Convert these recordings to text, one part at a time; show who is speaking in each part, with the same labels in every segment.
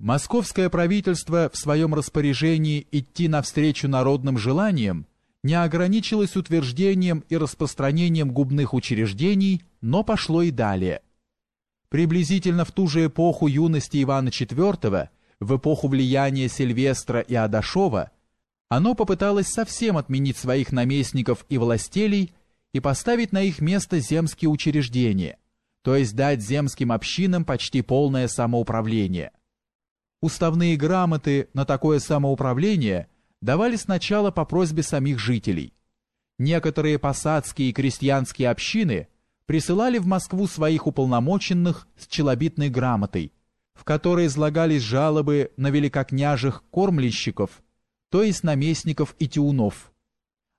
Speaker 1: Московское правительство в своем распоряжении идти навстречу народным желаниям не ограничилось утверждением и распространением губных учреждений, но пошло и далее. Приблизительно в ту же эпоху юности Ивана IV, в эпоху влияния Сильвестра и Адашова, оно попыталось совсем отменить своих наместников и властелей и поставить на их место земские учреждения, то есть дать земским общинам почти полное самоуправление – Уставные грамоты на такое самоуправление давали сначала по просьбе самих жителей. Некоторые посадские и крестьянские общины присылали в Москву своих уполномоченных с челобитной грамотой, в которой излагались жалобы на великокняжих кормленщиков, то есть наместников и тиунов.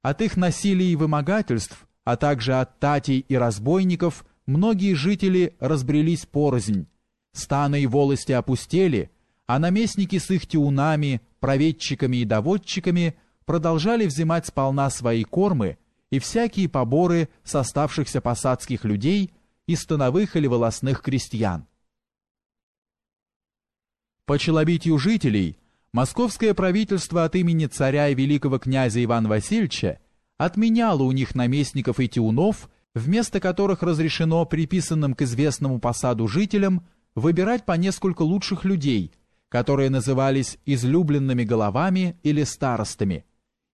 Speaker 1: От их насилий и вымогательств, а также от татей и разбойников многие жители разбрелись порознь, станы и волости опустели – а наместники с их тиунами, проведчиками и доводчиками продолжали взимать сполна свои кормы и всякие поборы с оставшихся посадских людей и становых или волосных крестьян. По челобитию жителей, московское правительство от имени царя и великого князя Ивана Васильевича отменяло у них наместников и тиунов, вместо которых разрешено приписанным к известному посаду жителям выбирать по несколько лучших людей – которые назывались излюбленными головами или старостами,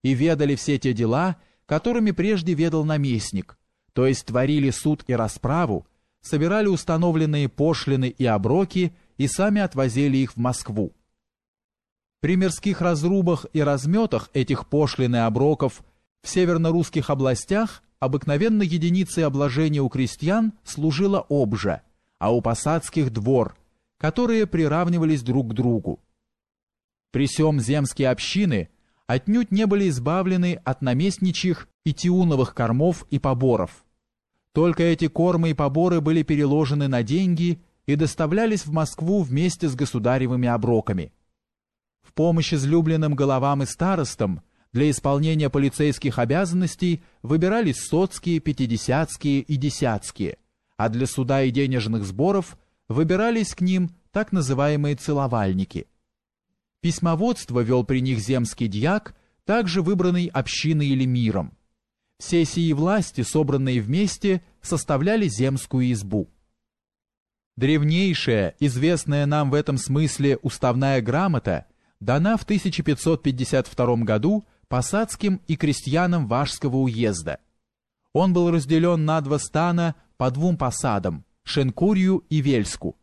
Speaker 1: и ведали все те дела, которыми прежде ведал наместник, то есть творили суд и расправу, собирали установленные пошлины и оброки и сами отвозили их в Москву. При мирских разрубах и разметах этих пошлин и оброков в северно-русских областях обыкновенно единицей обложения у крестьян служила обжа, а у посадских двор – которые приравнивались друг к другу. При сём земские общины отнюдь не были избавлены от наместничьих и тиуновых кормов и поборов. Только эти кормы и поборы были переложены на деньги и доставлялись в Москву вместе с государевыми оброками. В помощь излюбленным головам и старостам для исполнения полицейских обязанностей выбирались соцкие, пятидесятские и десятские, а для суда и денежных сборов – выбирались к ним так называемые целовальники. Письмоводство вел при них земский дьяк, также выбранный общиной или миром. Все сии власти, собранные вместе, составляли земскую избу. Древнейшая, известная нам в этом смысле уставная грамота, дана в 1552 году посадским и крестьянам Вашского уезда. Он был разделен на два стана по двум посадам, Шенкурью и Вельску,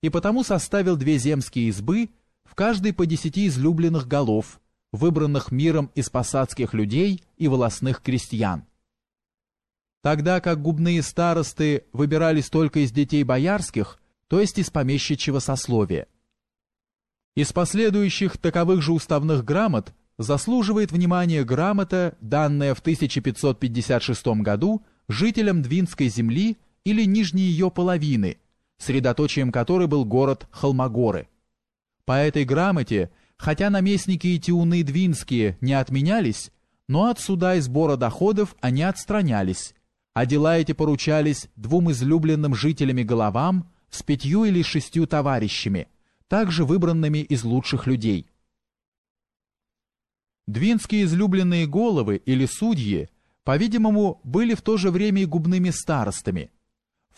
Speaker 1: и потому составил две земские избы, в каждой по десяти излюбленных голов, выбранных миром из посадских людей и волосных крестьян. Тогда как губные старосты выбирались только из детей боярских, то есть из помещичьего сословия. Из последующих таковых же уставных грамот заслуживает внимания грамота, данная в 1556 году жителям Двинской земли или нижней ее половины, средоточием которой был город Холмогоры. По этой грамоте, хотя наместники и тиуны двинские не отменялись, но от суда и сбора доходов они отстранялись, а дела эти поручались двум излюбленным жителями головам с пятью или шестью товарищами, также выбранными из лучших людей. Двинские излюбленные головы или судьи, по-видимому, были в то же время и губными старостами –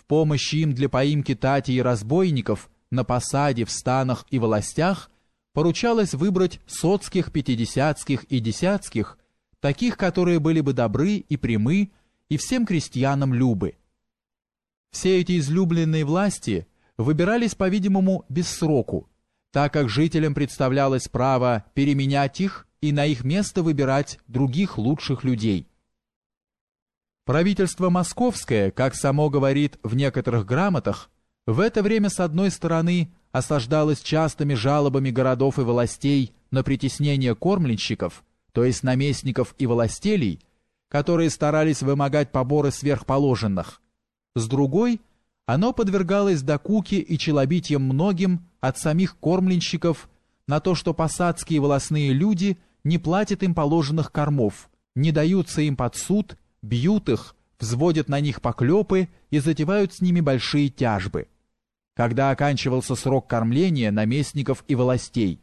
Speaker 1: в помощь им для поимки тати и разбойников на посаде, в станах и властях поручалось выбрать соцких, пятидесятских и десятских, таких, которые были бы добры и прямы, и всем крестьянам любы. Все эти излюбленные власти выбирались, по-видимому, без сроку, так как жителям представлялось право переменять их и на их место выбирать других лучших людей. Правительство московское, как само говорит в некоторых грамотах, в это время с одной стороны осаждалось частыми жалобами городов и властей на притеснение кормленщиков, то есть наместников и властелей, которые старались вымогать поборы сверхположенных. С другой, оно подвергалось докуке и челобитьям многим от самих кормленщиков на то, что посадские волосные люди не платят им положенных кормов, не даются им под суд бьют их, взводят на них поклепы и затевают с ними большие тяжбы. когда оканчивался срок кормления наместников и властей.